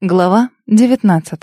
Глава 19.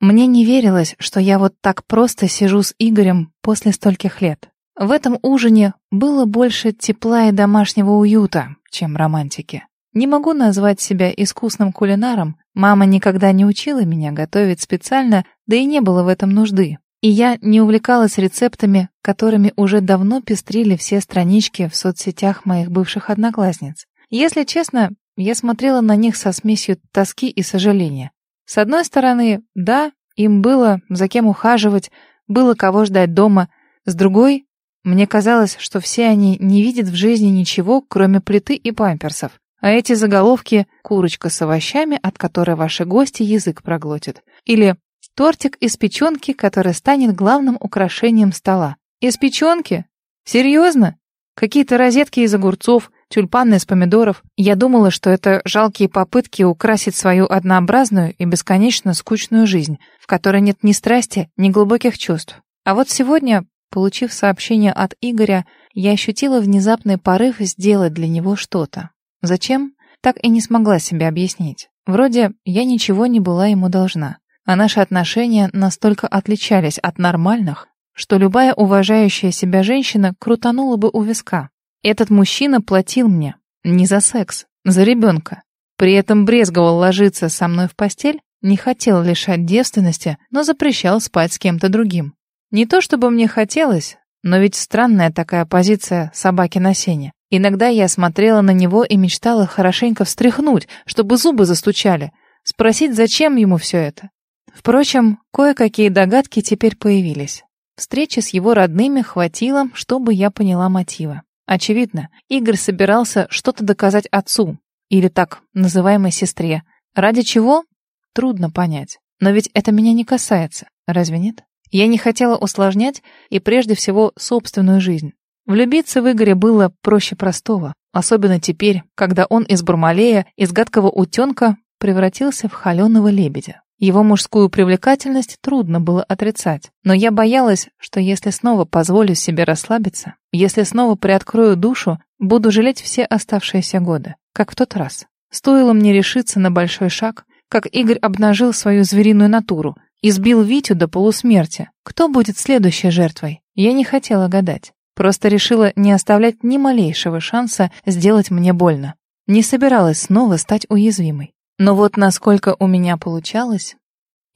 Мне не верилось, что я вот так просто сижу с Игорем после стольких лет. В этом ужине было больше тепла и домашнего уюта, чем романтики. Не могу назвать себя искусным кулинаром, мама никогда не учила меня готовить специально, да и не было в этом нужды. И я не увлекалась рецептами, которыми уже давно пестрили все странички в соцсетях моих бывших одноклассниц. Если честно, я смотрела на них со смесью тоски и сожаления. С одной стороны, да, им было за кем ухаживать, было кого ждать дома. С другой, мне казалось, что все они не видят в жизни ничего, кроме плиты и памперсов. А эти заголовки «Курочка с овощами, от которой ваши гости язык проглотят» или «Тортик из печенки, который станет главным украшением стола». Из печенки? Серьезно? Какие-то розетки из огурцов, тюльпаны из помидоров. Я думала, что это жалкие попытки украсить свою однообразную и бесконечно скучную жизнь, в которой нет ни страсти, ни глубоких чувств. А вот сегодня, получив сообщение от Игоря, я ощутила внезапный порыв сделать для него что-то. Зачем? Так и не смогла себе объяснить. Вроде я ничего не была ему должна, а наши отношения настолько отличались от нормальных, что любая уважающая себя женщина крутанула бы у виска. Этот мужчина платил мне не за секс, за ребенка. При этом брезговал ложиться со мной в постель, не хотел лишать девственности, но запрещал спать с кем-то другим. Не то чтобы мне хотелось, но ведь странная такая позиция собаки на сене. Иногда я смотрела на него и мечтала хорошенько встряхнуть, чтобы зубы застучали, спросить, зачем ему все это. Впрочем, кое-какие догадки теперь появились. Встречи с его родными хватило, чтобы я поняла мотивы. Очевидно, Игорь собирался что-то доказать отцу, или так называемой сестре. Ради чего? Трудно понять. Но ведь это меня не касается, разве нет? Я не хотела усложнять и прежде всего собственную жизнь. Влюбиться в Игоря было проще простого, особенно теперь, когда он из Бармалея, из гадкого утенка превратился в холеного лебедя. Его мужскую привлекательность трудно было отрицать, но я боялась, что если снова позволю себе расслабиться, если снова приоткрою душу, буду жалеть все оставшиеся годы, как в тот раз. Стоило мне решиться на большой шаг, как Игорь обнажил свою звериную натуру, избил Витю до полусмерти. Кто будет следующей жертвой? Я не хотела гадать. Просто решила не оставлять ни малейшего шанса сделать мне больно. Не собиралась снова стать уязвимой. Но вот насколько у меня получалось...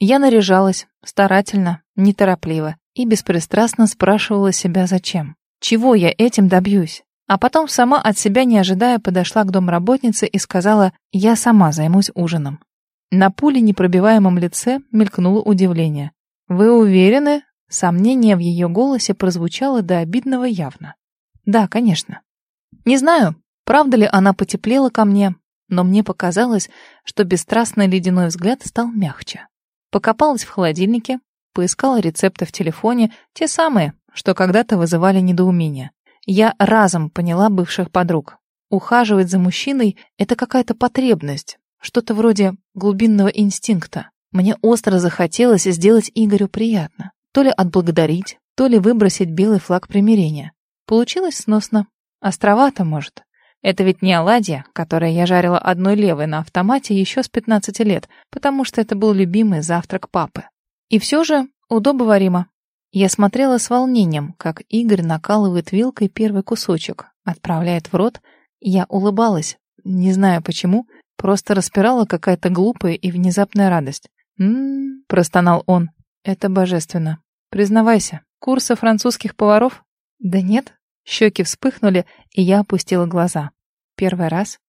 Я наряжалась, старательно, неторопливо, и беспристрастно спрашивала себя зачем. Чего я этим добьюсь? А потом сама от себя не ожидая подошла к домработнице и сказала «Я сама займусь ужином». На пуле непробиваемом лице мелькнуло удивление. «Вы уверены?» Сомнение в ее голосе прозвучало до обидного явно. «Да, конечно». Не знаю, правда ли она потеплела ко мне, но мне показалось, что бесстрастный ледяной взгляд стал мягче. Покопалась в холодильнике, поискала рецепты в телефоне, те самые, что когда-то вызывали недоумение. Я разом поняла бывших подруг. Ухаживать за мужчиной — это какая-то потребность, что-то вроде глубинного инстинкта. Мне остро захотелось сделать Игорю приятно. То ли отблагодарить, то ли выбросить белый флаг примирения. Получилось сносно. Островато, может. Это ведь не оладья, которые я жарила одной левой на автомате еще с 15 лет, потому что это был любимый завтрак папы. И все же удобоваримо. Я смотрела с волнением, как Игорь накалывает вилкой первый кусочек, отправляет в рот. Я улыбалась, не знаю почему, просто распирала какая-то глупая и внезапная радость. «М-м-м», простонал он. «Это божественно. Признавайся, курсы французских поваров?» «Да нет», Щеки вспыхнули, и я опустила глаза. Первый раз.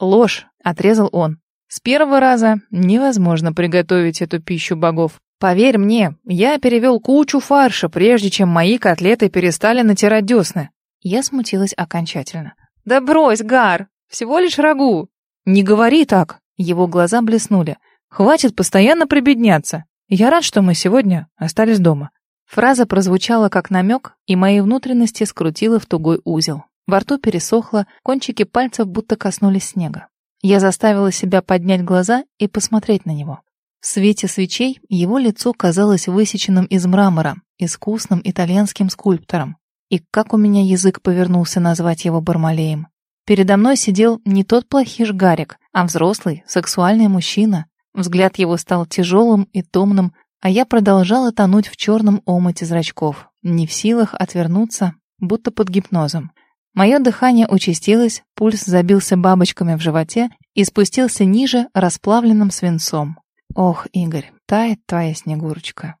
Ложь, отрезал он. С первого раза невозможно приготовить эту пищу богов. Поверь мне, я перевел кучу фарша, прежде чем мои котлеты перестали натирать десны. Я смутилась окончательно. «Да брось, Гар! Всего лишь рагу!» «Не говори так!» Его глаза блеснули. «Хватит постоянно прибедняться. Я рад, что мы сегодня остались дома. Фраза прозвучала как намек, и мои внутренности скрутило в тугой узел. Во рту пересохло, кончики пальцев будто коснулись снега. Я заставила себя поднять глаза и посмотреть на него. В свете свечей его лицо казалось высеченным из мрамора, искусным итальянским скульптором. И как у меня язык повернулся назвать его Бармалеем. Передо мной сидел не тот плохиш Гарик, а взрослый, сексуальный мужчина, Взгляд его стал тяжелым и томным, а я продолжала тонуть в черном омуте зрачков, не в силах отвернуться, будто под гипнозом. Мое дыхание участилось, пульс забился бабочками в животе и спустился ниже расплавленным свинцом. Ох, Игорь, тает твоя снегурочка.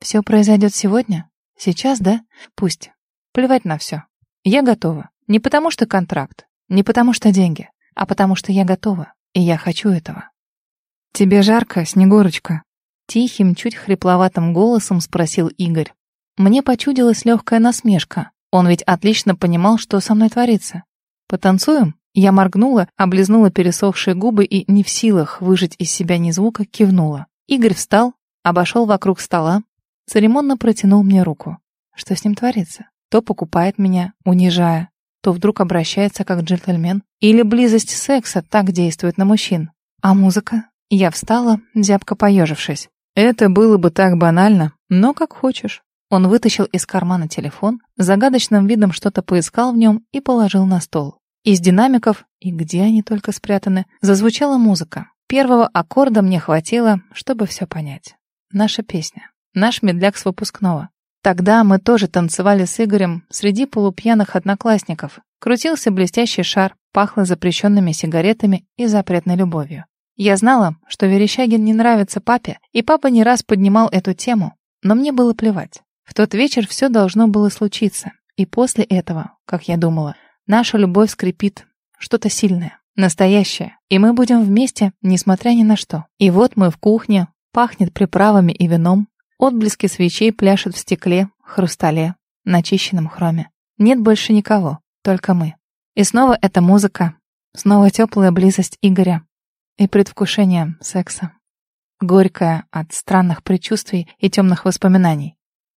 Все произойдет сегодня? Сейчас, да? Пусть. Плевать на все. Я готова. Не потому что контракт, не потому что деньги, а потому что я готова, и я хочу этого. Тебе жарко, Снегурочка? Тихим, чуть хрипловатым голосом спросил Игорь. Мне почудилась легкая насмешка. Он ведь отлично понимал, что со мной творится. «Потанцуем?» Я моргнула, облизнула пересохшие губы и, не в силах выжать из себя ни звука, кивнула. Игорь встал, обошел вокруг стола, церемонно протянул мне руку. Что с ним творится? То покупает меня, унижая, то вдруг обращается как джентльмен. Или близость секса так действует на мужчин. А музыка? Я встала, зябко поежившись. Это было бы так банально, но как хочешь. Он вытащил из кармана телефон, загадочным видом что-то поискал в нем и положил на стол. Из динамиков, и где они только спрятаны, зазвучала музыка. Первого аккорда мне хватило, чтобы все понять. Наша песня. Наш медляк с выпускного. Тогда мы тоже танцевали с Игорем среди полупьяных одноклассников. Крутился блестящий шар, пахло запрещенными сигаретами и запретной любовью. Я знала, что Верещагин не нравится папе, и папа не раз поднимал эту тему, но мне было плевать. В тот вечер все должно было случиться. И после этого, как я думала, наша любовь скрипит что-то сильное, настоящее. И мы будем вместе, несмотря ни на что. И вот мы в кухне, пахнет приправами и вином. Отблески свечей пляшут в стекле, хрустале, начищенном хроме. Нет больше никого, только мы. И снова эта музыка, снова теплая близость Игоря и предвкушение секса. Горькая от странных предчувствий и темных воспоминаний.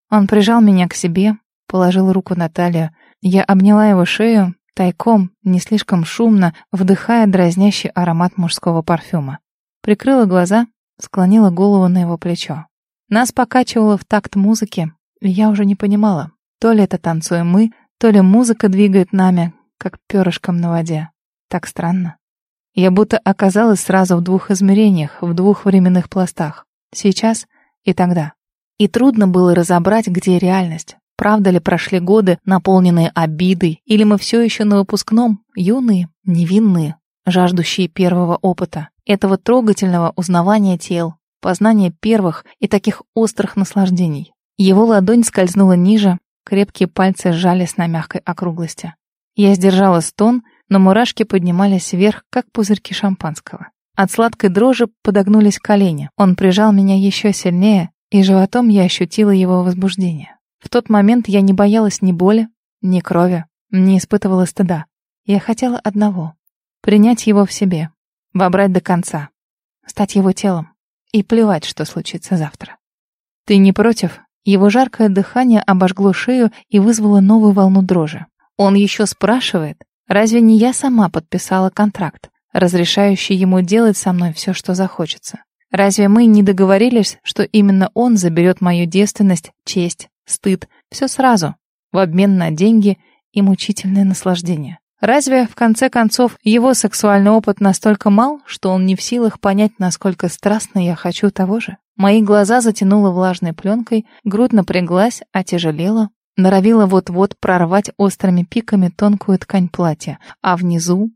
Он прижал меня к себе, положил руку на талию. Я обняла его шею, тайком, не слишком шумно, вдыхая дразнящий аромат мужского парфюма. Прикрыла глаза, склонила голову на его плечо. Нас покачивало в такт музыки, и я уже не понимала, то ли это танцуем мы, то ли музыка двигает нами, как перышком на воде. Так странно. Я будто оказалась сразу в двух измерениях, в двух временных пластах. Сейчас и тогда. И трудно было разобрать, где реальность. Правда ли прошли годы, наполненные обидой, или мы все еще на выпускном, юные, невинные, жаждущие первого опыта, этого трогательного узнавания тел, познания первых и таких острых наслаждений. Его ладонь скользнула ниже, крепкие пальцы сжались на мягкой округлости. Я сдержала стон, но мурашки поднимались вверх, как пузырьки шампанского. От сладкой дрожи подогнулись колени. Он прижал меня еще сильнее, и животом я ощутила его возбуждение. В тот момент я не боялась ни боли, ни крови, не испытывала стыда. Я хотела одного — принять его в себе, вобрать до конца, стать его телом и плевать, что случится завтра. «Ты не против?» Его жаркое дыхание обожгло шею и вызвало новую волну дрожи. Он еще спрашивает, разве не я сама подписала контракт, разрешающий ему делать со мной все, что захочется? Разве мы не договорились, что именно он заберет мою девственность, честь, стыд, все сразу, в обмен на деньги и мучительное наслаждение? Разве, в конце концов, его сексуальный опыт настолько мал, что он не в силах понять, насколько страстно я хочу того же? Мои глаза затянуло влажной пленкой, грудь напряглась, отяжелела, норовила вот-вот прорвать острыми пиками тонкую ткань платья, а внизу...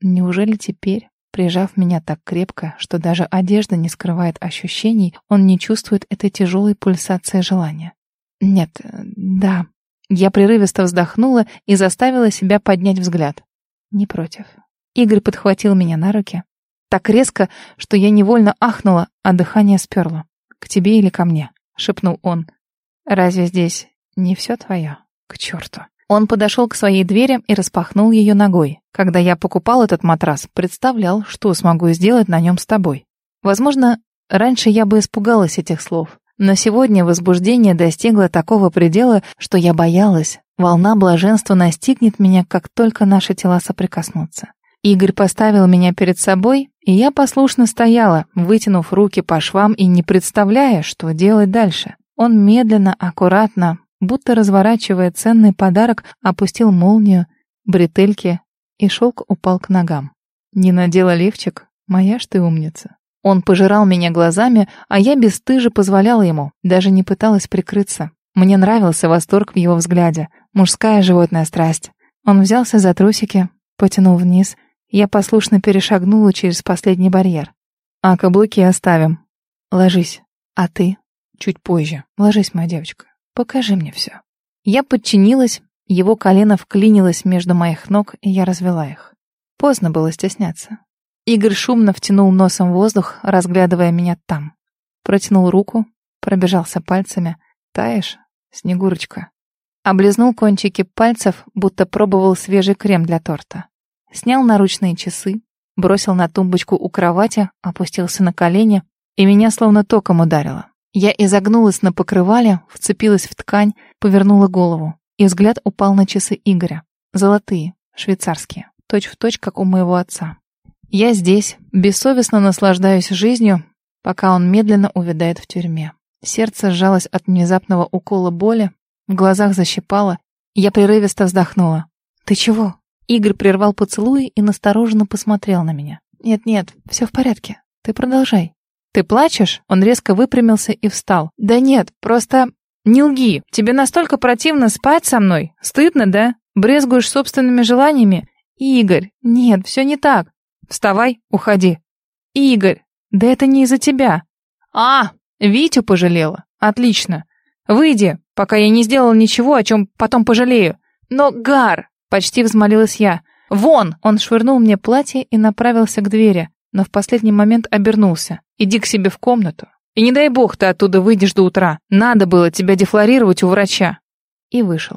Неужели теперь Прижав меня так крепко, что даже одежда не скрывает ощущений, он не чувствует этой тяжелой пульсации желания. Нет, да. Я прерывисто вздохнула и заставила себя поднять взгляд. Не против. Игорь подхватил меня на руки. Так резко, что я невольно ахнула, а дыхание сперло. «К тебе или ко мне?» — шепнул он. «Разве здесь не все твое? К черту!» Он подошел к своей двери и распахнул ее ногой. Когда я покупал этот матрас, представлял, что смогу сделать на нем с тобой. Возможно, раньше я бы испугалась этих слов. Но сегодня возбуждение достигло такого предела, что я боялась. Волна блаженства настигнет меня, как только наши тела соприкоснутся. Игорь поставил меня перед собой, и я послушно стояла, вытянув руки по швам и не представляя, что делать дальше. Он медленно, аккуратно, будто разворачивая ценный подарок, опустил молнию, бретельки, и шелк упал к ногам. Не надела лифчик, моя ж ты умница. Он пожирал меня глазами, а я бесстыже позволяла ему, даже не пыталась прикрыться. Мне нравился восторг в его взгляде, мужская животная страсть. Он взялся за трусики, потянул вниз. Я послушно перешагнула через последний барьер. А каблуки оставим. Ложись. А ты? Чуть позже. Ложись, моя девочка. Покажи мне все. Я подчинилась, его колено вклинилось между моих ног, и я развела их. Поздно было стесняться. Игорь шумно втянул носом воздух, разглядывая меня там. Протянул руку, пробежался пальцами. «Таешь, Снегурочка?» Облизнул кончики пальцев, будто пробовал свежий крем для торта. Снял наручные часы, бросил на тумбочку у кровати, опустился на колени, и меня словно током ударило. Я изогнулась на покрывале, вцепилась в ткань, повернула голову, и взгляд упал на часы Игоря. Золотые, швейцарские, точь-в-точь, точь, как у моего отца. Я здесь, бессовестно наслаждаюсь жизнью, пока он медленно увядает в тюрьме. Сердце сжалось от внезапного укола боли, в глазах защипало, я прерывисто вздохнула. «Ты чего?» Игорь прервал поцелуй и настороженно посмотрел на меня. «Нет-нет, все в порядке. Ты продолжай». «Ты плачешь?» Он резко выпрямился и встал. «Да нет, просто...» «Не лги. Тебе настолько противно спать со мной? Стыдно, да? Брезгуешь собственными желаниями? Игорь, нет, все не так. Вставай, уходи. Игорь, да это не из-за тебя. А, Витю пожалела. Отлично. Выйди, пока я не сделала ничего, о чем потом пожалею. Но, Гар, почти взмолилась я. Вон, он швырнул мне платье и направился к двери, но в последний момент обернулся. Иди к себе в комнату. И не дай бог ты оттуда выйдешь до утра. Надо было тебя дефлорировать у врача. И вышел.